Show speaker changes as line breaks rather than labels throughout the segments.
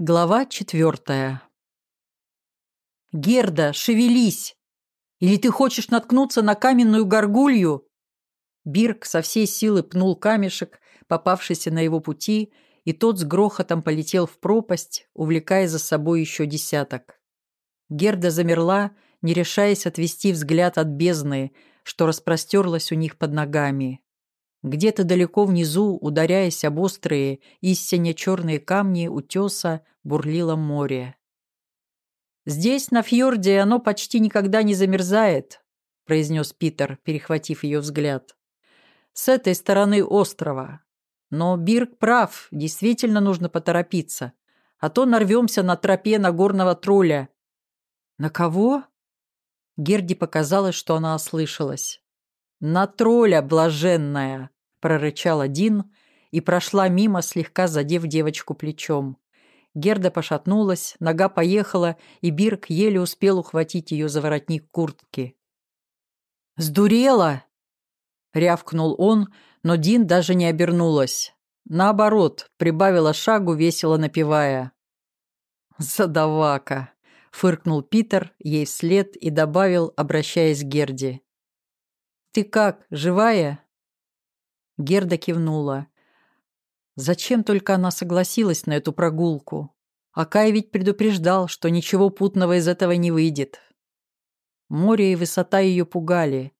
Глава четвертая. «Герда, шевелись! Или ты хочешь наткнуться на каменную горгулью?» Бирк со всей силы пнул камешек, попавшийся на его пути, и тот с грохотом полетел в пропасть, увлекая за собой еще десяток. Герда замерла, не решаясь отвести взгляд от бездны, что распростерлась у них под ногами. Где-то далеко внизу, ударяясь об острые, истинно черные камни утеса, бурлило море. «Здесь, на фьорде, оно почти никогда не замерзает», — произнес Питер, перехватив ее взгляд. «С этой стороны острова. Но Бирк прав, действительно нужно поторопиться, а то нарвемся на тропе Нагорного тролля». «На кого?» Герди показалось, что она ослышалась. «На тролля, блаженная!» Прорычал один и прошла мимо, слегка задев девочку плечом. Герда пошатнулась, нога поехала, и Бирк еле успел ухватить ее за воротник куртки. «Сдурела!» — рявкнул он, но Дин даже не обернулась. Наоборот, прибавила шагу, весело напевая. «Задавака!» — фыркнул Питер ей вслед и добавил, обращаясь к Герде. «Ты как, живая?» Герда кивнула. Зачем только она согласилась на эту прогулку? А Кай ведь предупреждал, что ничего путного из этого не выйдет. Море и высота ее пугали.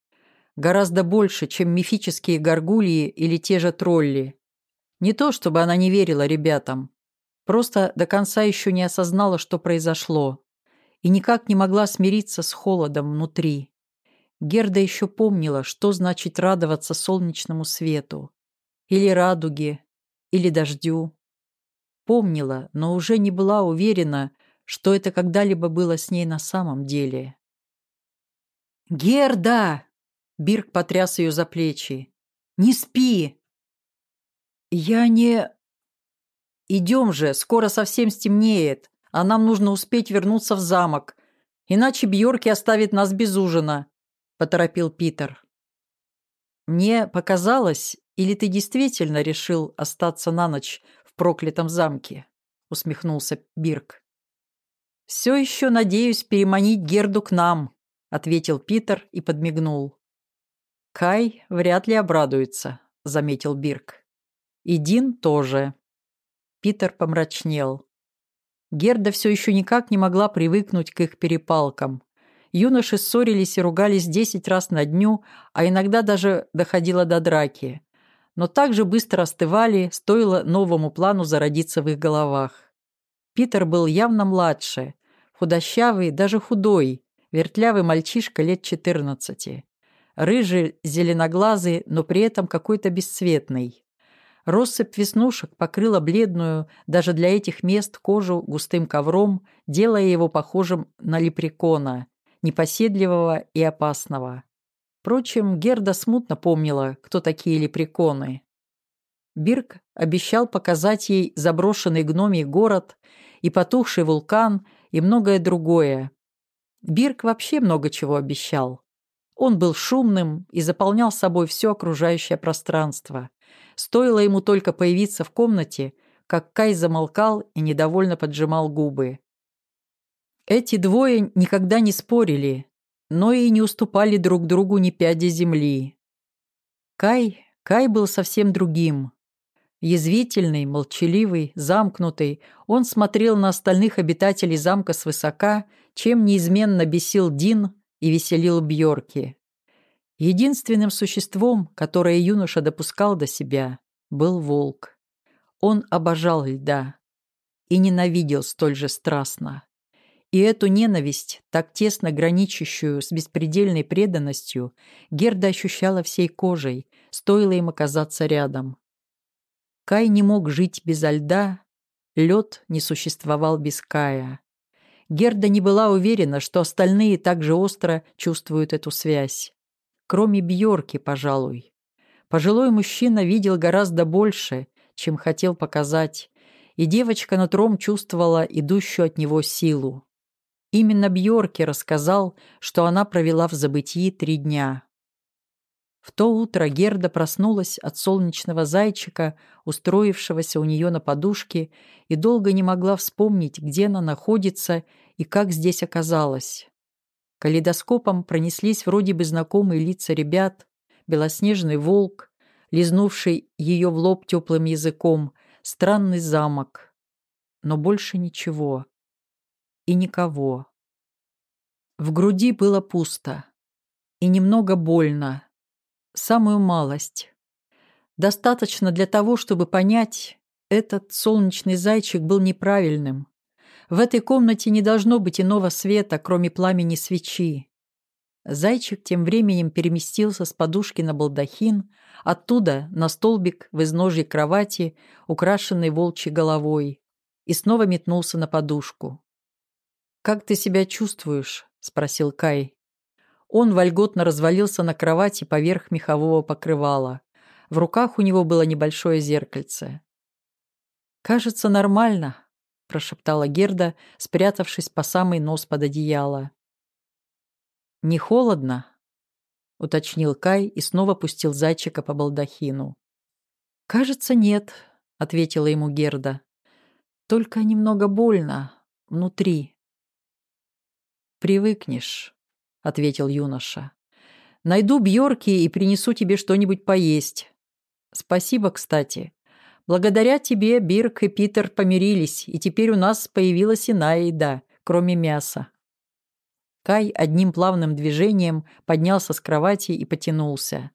Гораздо больше, чем мифические горгульи или те же тролли. Не то, чтобы она не верила ребятам. Просто до конца еще не осознала, что произошло. И никак не могла смириться с холодом внутри. Герда еще помнила, что значит радоваться солнечному свету. Или радуге, или дождю. Помнила, но уже не была уверена, что это когда-либо было с ней на самом деле. «Герда!» — Бирк потряс ее за плечи. «Не спи!» «Я не...» «Идем же, скоро совсем стемнеет, а нам нужно успеть вернуться в замок, иначе Бьорки оставит нас без ужина», — поторопил Питер. «Мне показалось, или ты действительно решил остаться на ночь в проклятом замке?» — усмехнулся Бирк. «Все еще надеюсь переманить Герду к нам», — ответил Питер и подмигнул. «Кай вряд ли обрадуется», — заметил Бирк. «И Дин тоже». Питер помрачнел. Герда все еще никак не могла привыкнуть к их перепалкам. Юноши ссорились и ругались десять раз на дню, а иногда даже доходило до драки. Но также быстро остывали, стоило новому плану зародиться в их головах. Питер был явно младше, худощавый, даже худой, вертлявый мальчишка лет четырнадцати. Рыжий, зеленоглазый, но при этом какой-то бесцветный. Россыпь веснушек покрыла бледную, даже для этих мест, кожу густым ковром, делая его похожим на лепрекона, непоседливого и опасного. Впрочем, Герда смутно помнила, кто такие лепреконы. Бирк обещал показать ей заброшенный гномий город и потухший вулкан и многое другое. Бирк вообще много чего обещал. Он был шумным и заполнял собой все окружающее пространство. Стоило ему только появиться в комнате, как Кай замолкал и недовольно поджимал губы. Эти двое никогда не спорили, но и не уступали друг другу ни пяди земли. Кай, Кай был совсем другим. Язвительный, молчаливый, замкнутый, он смотрел на остальных обитателей замка свысока, чем неизменно бесил Дин и веселил Бьорки. Единственным существом, которое юноша допускал до себя, был волк. Он обожал льда и ненавидел столь же страстно. И эту ненависть, так тесно граничащую с беспредельной преданностью, Герда ощущала всей кожей, стоило им оказаться рядом. Кай не мог жить без льда, лед не существовал без Кая. Герда не была уверена, что остальные также остро чувствуют эту связь. Кроме Бьорки, пожалуй. Пожилой мужчина видел гораздо больше, чем хотел показать, и девочка нутром чувствовала идущую от него силу. Именно Бьорки рассказал, что она провела в забытии три дня. В то утро Герда проснулась от солнечного зайчика, устроившегося у нее на подушке, и долго не могла вспомнить, где она находится и как здесь оказалась. Калейдоскопом пронеслись вроде бы знакомые лица ребят, белоснежный волк, лизнувший ее в лоб теплым языком, странный замок. Но больше ничего. И никого. В груди было пусто. И немного больно самую малость. Достаточно для того, чтобы понять, этот солнечный зайчик был неправильным. В этой комнате не должно быть иного света, кроме пламени свечи. Зайчик тем временем переместился с подушки на балдахин, оттуда на столбик в изножье кровати, украшенный волчьей головой, и снова метнулся на подушку. «Как ты себя чувствуешь?» — спросил Кай. Он вольготно развалился на кровати поверх мехового покрывала. В руках у него было небольшое зеркальце. «Кажется, нормально», — прошептала Герда, спрятавшись по самый нос под одеяло. «Не холодно?» — уточнил Кай и снова пустил зайчика по балдахину. «Кажется, нет», — ответила ему Герда. «Только немного больно внутри». «Привыкнешь», ответил юноша. «Найду Бьорки и принесу тебе что-нибудь поесть. Спасибо, кстати. Благодаря тебе Бирк и Питер помирились, и теперь у нас появилась иная еда, кроме мяса». Кай одним плавным движением поднялся с кровати и потянулся.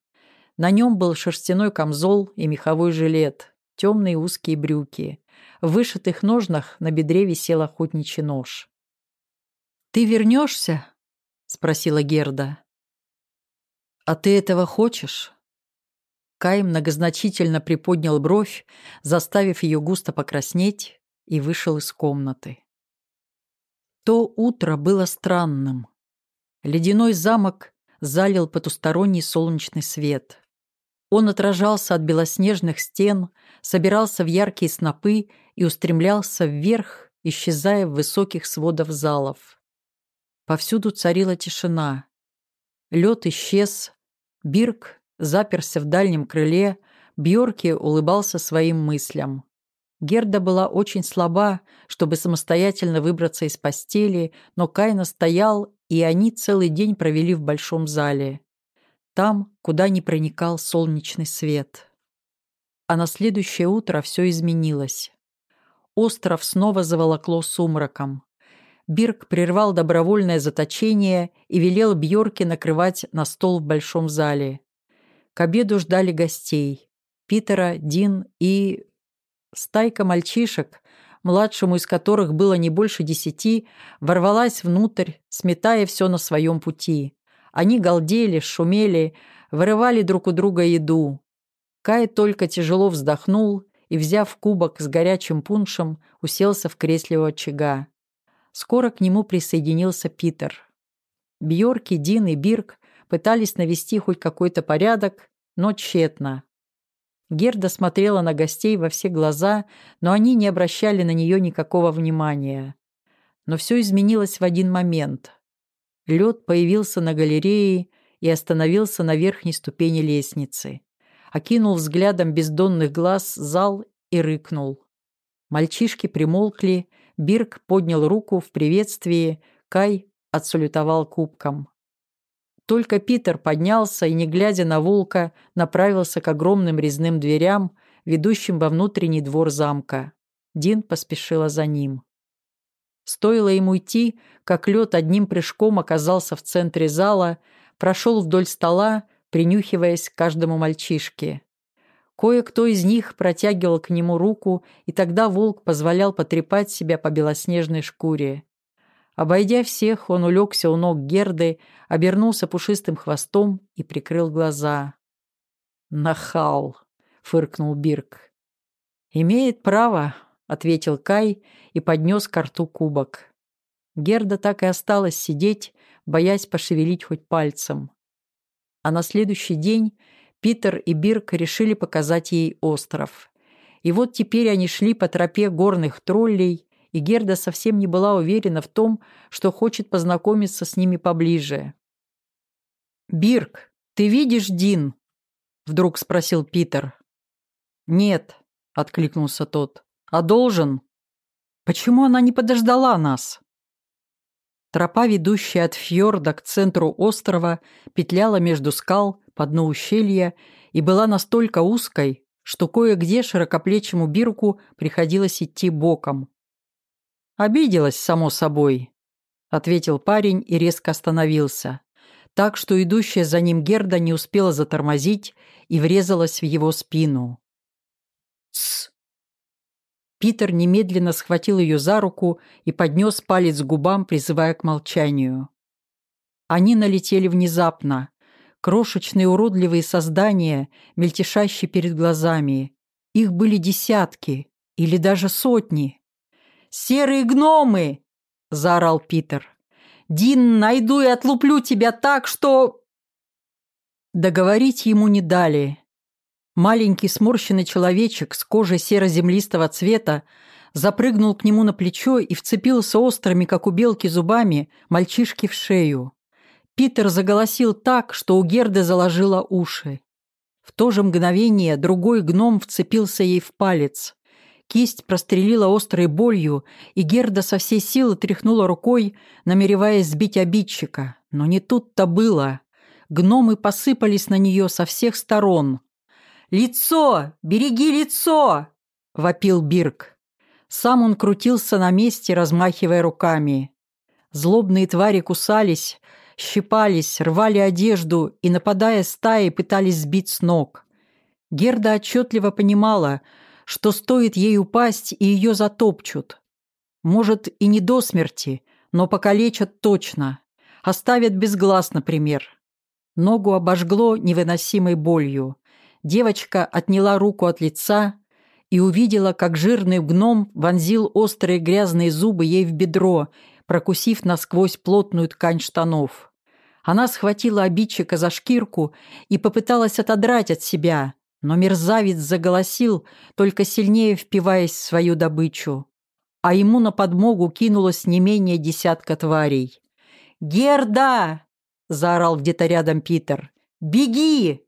На нем был шерстяной камзол и меховой жилет, темные узкие брюки. В вышитых ножнах на бедре висел охотничий нож. «Ты вернешься?» — спросила Герда. «А ты этого хочешь?» Кай многозначительно приподнял бровь, заставив ее густо покраснеть, и вышел из комнаты. То утро было странным. Ледяной замок залил потусторонний солнечный свет. Он отражался от белоснежных стен, собирался в яркие снопы и устремлялся вверх, исчезая в высоких сводах залов. Повсюду царила тишина. Лед исчез, Бирк заперся в дальнем крыле, Бьорки улыбался своим мыслям. Герда была очень слаба, чтобы самостоятельно выбраться из постели, но Кайна стоял, и они целый день провели в большом зале. Там, куда не проникал солнечный свет. А на следующее утро все изменилось. Остров снова заволокло сумраком. Бирк прервал добровольное заточение и велел Бьорке накрывать на стол в большом зале. К обеду ждали гостей. Питера, Дин и... Стайка мальчишек, младшему из которых было не больше десяти, ворвалась внутрь, сметая все на своем пути. Они галдели, шумели, вырывали друг у друга еду. Кай только тяжело вздохнул и, взяв кубок с горячим пуншем, уселся в кресле у очага. Скоро к нему присоединился Питер. Бьорки, Дин и Бирк пытались навести хоть какой-то порядок, но тщетно. Герда смотрела на гостей во все глаза, но они не обращали на нее никакого внимания. Но все изменилось в один момент. Лед появился на галерее и остановился на верхней ступени лестницы. Окинул взглядом бездонных глаз зал и рыкнул. Мальчишки примолкли Бирк поднял руку в приветствии, Кай отсалютовал кубком. Только Питер поднялся и, не глядя на волка, направился к огромным резным дверям, ведущим во внутренний двор замка. Дин поспешила за ним. Стоило ему идти, как лед одним прыжком оказался в центре зала, прошел вдоль стола, принюхиваясь к каждому мальчишке. Кое-кто из них протягивал к нему руку, и тогда волк позволял потрепать себя по белоснежной шкуре. Обойдя всех, он улегся у ног Герды, обернулся пушистым хвостом и прикрыл глаза. «Нахал!» — фыркнул Бирк. «Имеет право», — ответил Кай и поднес к рту кубок. Герда так и осталась сидеть, боясь пошевелить хоть пальцем. А на следующий день Питер и Бирк решили показать ей остров. И вот теперь они шли по тропе горных троллей, и Герда совсем не была уверена в том, что хочет познакомиться с ними поближе. «Бирк, ты видишь Дин?» вдруг спросил Питер. «Нет», — откликнулся тот. «А должен?» «Почему она не подождала нас?» Тропа, ведущая от фьорда к центру острова, петляла между скал по дну ущелья и была настолько узкой, что кое-где широкоплечему Бирку приходилось идти боком. «Обиделась, само собой», — ответил парень и резко остановился, так что идущая за ним Герда не успела затормозить и врезалась в его спину. «Тсс!» Питер немедленно схватил ее за руку и поднес палец к губам, призывая к молчанию. Они налетели внезапно. Крошечные уродливые создания, мельтешащие перед глазами. Их были десятки или даже сотни. «Серые гномы!» — заорал Питер. «Дин, найду и отлуплю тебя так, что...» Договорить ему не дали. Маленький сморщенный человечек с кожей серо-землистого цвета запрыгнул к нему на плечо и вцепился острыми, как у белки, зубами мальчишки в шею. Питер заголосил так, что у Герды заложило уши. В то же мгновение другой гном вцепился ей в палец. Кисть прострелила острой болью, и Герда со всей силы тряхнула рукой, намереваясь сбить обидчика. Но не тут-то было. Гномы посыпались на нее со всех сторон. «Лицо! Береги лицо!» — вопил Бирк. Сам он крутился на месте, размахивая руками. Злобные твари кусались, щипались, рвали одежду и, нападая стаи, пытались сбить с ног. Герда отчетливо понимала, что стоит ей упасть, и ее затопчут. Может, и не до смерти, но покалечат точно. Оставят без глаз, например. Ногу обожгло невыносимой болью. Девочка отняла руку от лица и увидела, как жирный гном вонзил острые грязные зубы ей в бедро, прокусив насквозь плотную ткань штанов. Она схватила обидчика за шкирку и попыталась отодрать от себя, но мерзавец заголосил, только сильнее впиваясь в свою добычу. А ему на подмогу кинулось не менее десятка тварей. «Герда!» — заорал где-то рядом Питер. «Беги!»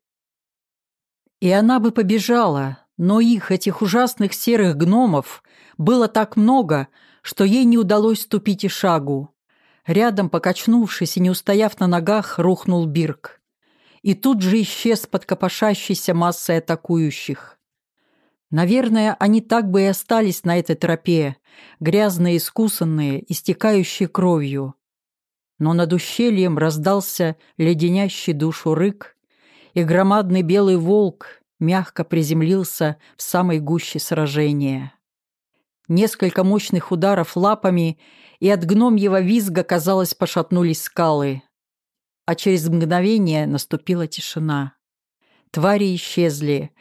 И она бы побежала, но их, этих ужасных серых гномов, было так много, что ей не удалось ступить и шагу. Рядом, покачнувшись и не устояв на ногах, рухнул Бирк. И тут же исчез под копошащейся массой атакующих. Наверное, они так бы и остались на этой тропе, грязные, искусанные, истекающие кровью. Но над ущельем раздался леденящий душу рык, и громадный белый волк мягко приземлился в самой гуще сражения. Несколько мощных ударов лапами, и от гномьего визга, казалось, пошатнулись скалы. А через мгновение наступила тишина. Твари исчезли,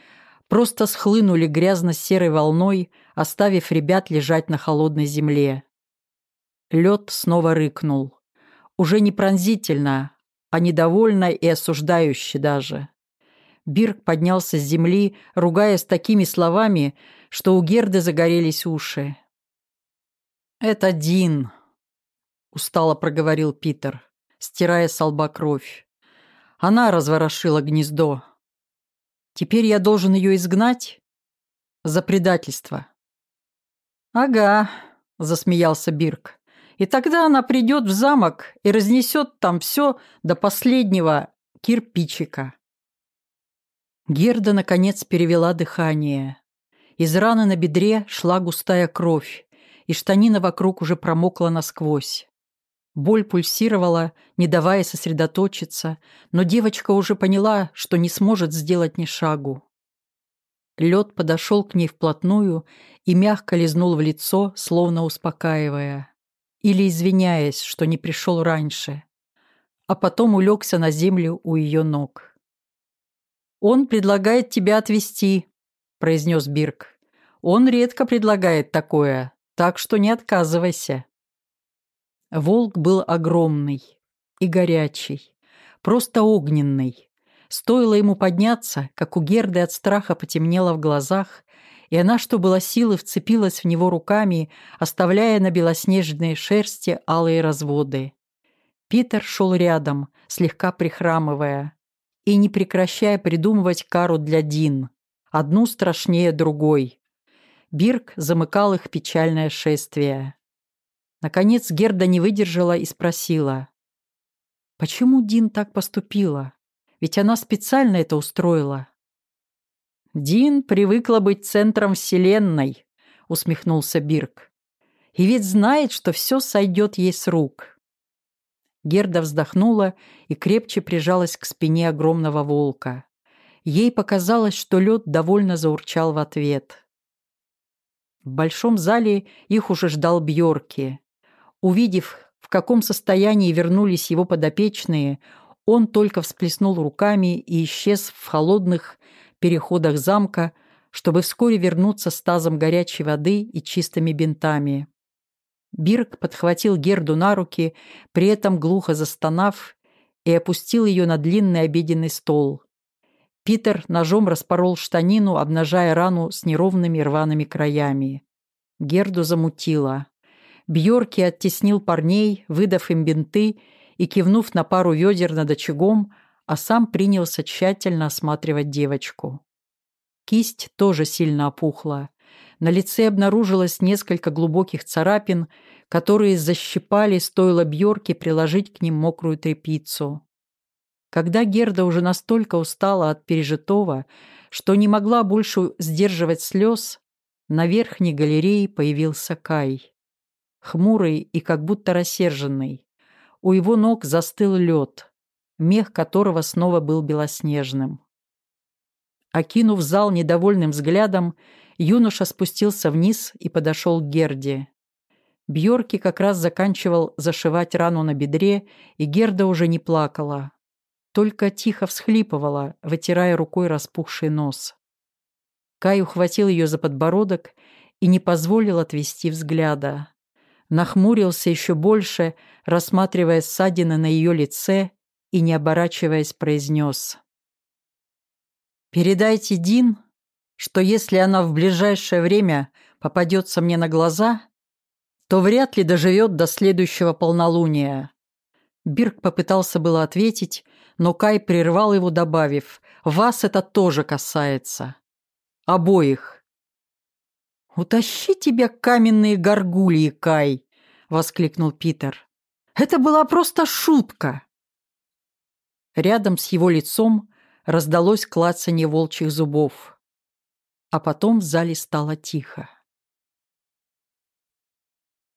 просто схлынули грязно-серой волной, оставив ребят лежать на холодной земле. Лед снова рыкнул. Уже не пронзительно, а недовольно и осуждающе даже. Бирк поднялся с земли, ругаясь такими словами, что у Герды загорелись уши. «Это Дин», — устало проговорил Питер, стирая с лба кровь. «Она разворошила гнездо. Теперь я должен ее изгнать? За предательство». «Ага», — засмеялся Бирк. И тогда она придет в замок и разнесет там все до последнего кирпичика. Герда, наконец, перевела дыхание. Из раны на бедре шла густая кровь, и штанина вокруг уже промокла насквозь. Боль пульсировала, не давая сосредоточиться, но девочка уже поняла, что не сможет сделать ни шагу. Лед подошел к ней вплотную и мягко лизнул в лицо, словно успокаивая или извиняясь, что не пришел раньше, а потом улегся на землю у ее ног. «Он предлагает тебя отвезти», — произнес Бирк. «Он редко предлагает такое, так что не отказывайся». Волк был огромный и горячий, просто огненный. Стоило ему подняться, как у Герды от страха потемнело в глазах, и она, что было силы, вцепилась в него руками, оставляя на белоснежной шерсти алые разводы. Питер шел рядом, слегка прихрамывая. И не прекращая придумывать кару для Дин, одну страшнее другой. Бирк замыкал их печальное шествие. Наконец Герда не выдержала и спросила. «Почему Дин так поступила? Ведь она специально это устроила». «Дин привыкла быть центром Вселенной», — усмехнулся Бирк. «И ведь знает, что все сойдет ей с рук». Герда вздохнула и крепче прижалась к спине огромного волка. Ей показалось, что лед довольно заурчал в ответ. В большом зале их уже ждал Бьорки. Увидев, в каком состоянии вернулись его подопечные, он только всплеснул руками и исчез в холодных, переходах замка, чтобы вскоре вернуться с тазом горячей воды и чистыми бинтами. Бирк подхватил Герду на руки, при этом глухо застонав, и опустил ее на длинный обеденный стол. Питер ножом распорол штанину, обнажая рану с неровными рваными краями. Герду замутило. Бьорки оттеснил парней, выдав им бинты и кивнув на пару ведер над очагом, а сам принялся тщательно осматривать девочку. Кисть тоже сильно опухла. На лице обнаружилось несколько глубоких царапин, которые защипали, стоило Бьорке приложить к ним мокрую тряпицу. Когда Герда уже настолько устала от пережитого, что не могла больше сдерживать слез, на верхней галерее появился Кай. Хмурый и как будто рассерженный. У его ног застыл лед мех которого снова был белоснежным. Окинув зал недовольным взглядом, юноша спустился вниз и подошел к Герде. Бьорки как раз заканчивал зашивать рану на бедре, и Герда уже не плакала. Только тихо всхлипывала, вытирая рукой распухший нос. Кай ухватил ее за подбородок и не позволил отвести взгляда. Нахмурился еще больше, рассматривая ссадины на ее лице и, не оборачиваясь, произнес. «Передайте Дин, что если она в ближайшее время попадется мне на глаза, то вряд ли доживет до следующего полнолуния». Бирк попытался было ответить, но Кай прервал его, добавив, «Вас это тоже касается. Обоих». «Утащи тебя каменные горгульи, Кай!» — воскликнул Питер. «Это была просто шутка!» Рядом с его лицом раздалось клацанье волчьих зубов. А потом в зале стало тихо.